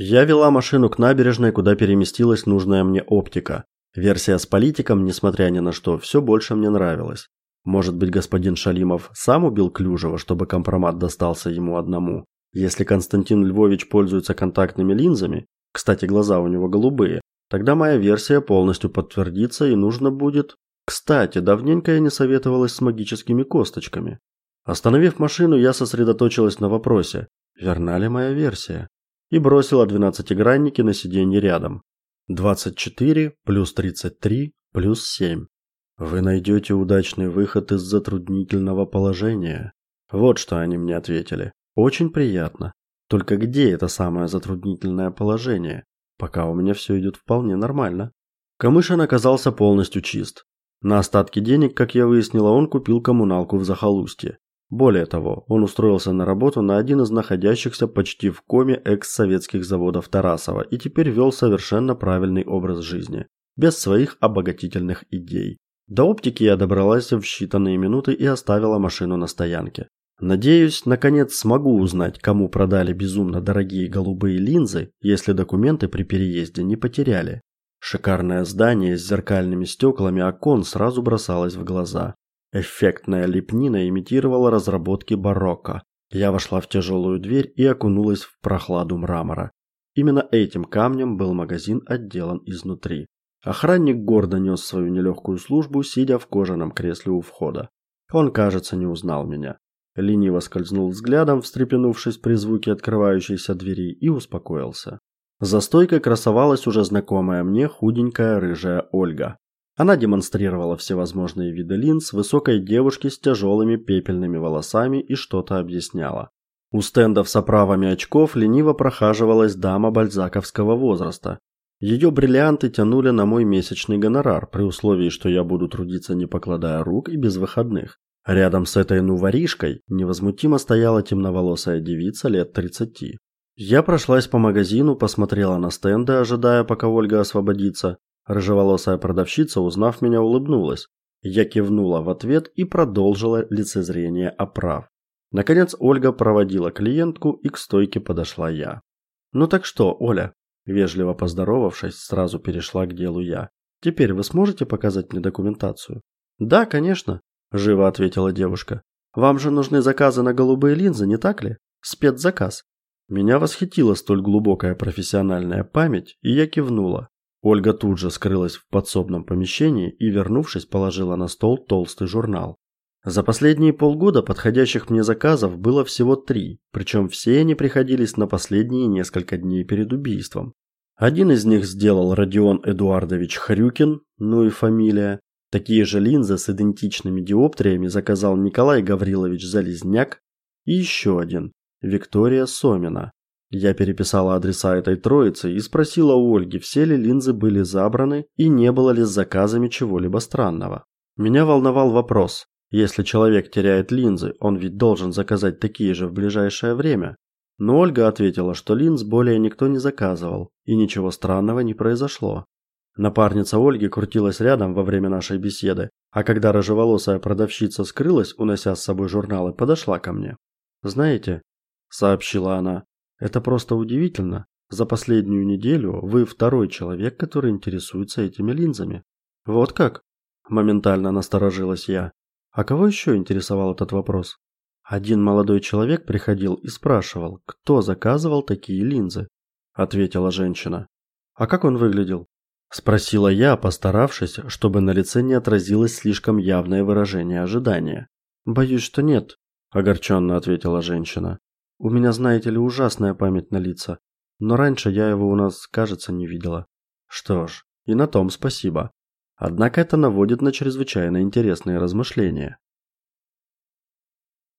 Я вела машину к набережной, куда переместилась нужная мне оптика. Версия с политиком, несмотря ни на что, все больше мне нравилась. Может быть, господин Шалимов сам убил Клюжева, чтобы компромат достался ему одному. Если Константин Львович пользуется контактными линзами, кстати, глаза у него голубые, тогда моя версия полностью подтвердится и нужно будет... Кстати, давненько я не советовалась с магическими косточками. Остановив машину, я сосредоточилась на вопросе, верна ли моя версия, и бросила двенадцатигранники на сиденье рядом. 24 плюс 33 плюс 7. Вы найдете удачный выход из затруднительного положения. Вот что они мне ответили. Очень приятно. Только где это самое затруднительное положение? Пока у меня все идет вполне нормально. Камышин оказался полностью чист. На остатки денег, как я выяснила, он купил коммуналку в захолустье. Более того, он устроился на работу на один из находящихся почти в коме экс-советских заводов Тарасова и теперь вел совершенно правильный образ жизни, без своих обогатительных идей. До оптики я добралась в считанные минуты и оставила машину на стоянке. Надеюсь, наконец смогу узнать, кому продали безумно дорогие голубые линзы, если документы при переезде не потеряли. Шикарное здание с зеркальными стеклами окон сразу бросалось в глаза. Эффектная лепнина имитировала разработки барокко. Я вошла в тяжелую дверь и окунулась в прохладу мрамора. Именно этим камнем был магазин отделан изнутри. Охранник гордо нес свою нелегкую службу, сидя в кожаном кресле у входа. Он, кажется, не узнал меня. Лениво скользнул взглядом, встрепенувшись при звуке открывающейся двери, и успокоился. За стойкой красовалась уже знакомая мне худенькая рыжая Ольга. Она демонстрировала всевозможные виды линз высокой девушке с тяжелыми пепельными волосами и что-то объясняла. У стендов с оправами очков лениво прохаживалась дама бальзаковского возраста, ее бриллианты тянули на мой месячный гонорар, при условии, что я буду трудиться не покладая рук и без выходных. Рядом с этой ну воришкой невозмутимо стояла темноволосая девица лет 30. Я прошлась по магазину, посмотрела на стенды, ожидая, пока Ольга освободится. Рыжеволосая продавщица, узнав меня, улыбнулась. Я кивнула в ответ и продолжила лицезрение оправ. Наконец Ольга проводила клиентку, и к стойке подошла я. Ну так что, Оля, Вежливо поздоровавшись, сразу перешла к делу я. Теперь вы сможете показать мне документацию? Да, конечно, живо ответила девушка. Вам же нужны заказы на голубые линзы, не так ли? Спецзаказ. Меня восхитила столь глубокая профессиональная память, и я кивнула. Ольга тут же скрылась в подсобном помещении и, вернувшись, положила на стол толстый журнал. За последние полгода подходящих мне заказов было всего три, причем все они приходились на последние несколько дней перед убийством. Один из них сделал Родион Эдуардович Хрюкин, ну и фамилия. Такие же линзы с идентичными диоптриями заказал Николай Гаврилович Залезняк и еще один Виктория Сомина. Я переписала адреса этой троицы и спросила у Ольги, все ли линзы были забраны и не было ли с заказами чего-либо странного. Меня волновал вопрос: если человек теряет линзы, он ведь должен заказать такие же в ближайшее время. Но Ольга ответила, что линз более никто не заказывал, и ничего странного не произошло. Напарница Ольги крутилась рядом во время нашей беседы, а когда рыжеволосая продавщица скрылась, унося с собой журналы, подошла ко мне. "Знаете", сообщила она. "Это просто удивительно. За последнюю неделю вы второй человек, который интересуется этими линзами". "Вот как?" моментально насторожилась я. А кого еще интересовал этот вопрос? Один молодой человек приходил и спрашивал, кто заказывал такие линзы, ответила женщина. А как он выглядел? спросила я, постаравшись, чтобы на лице не отразилось слишком явное выражение ожидания. Боюсь, что нет, огорченно ответила женщина. У меня, знаете ли, ужасная память на лица, но раньше я его у нас, кажется, не видела. Что ж, и на том спасибо. Однако это наводит на чрезвычайно интересные размышления.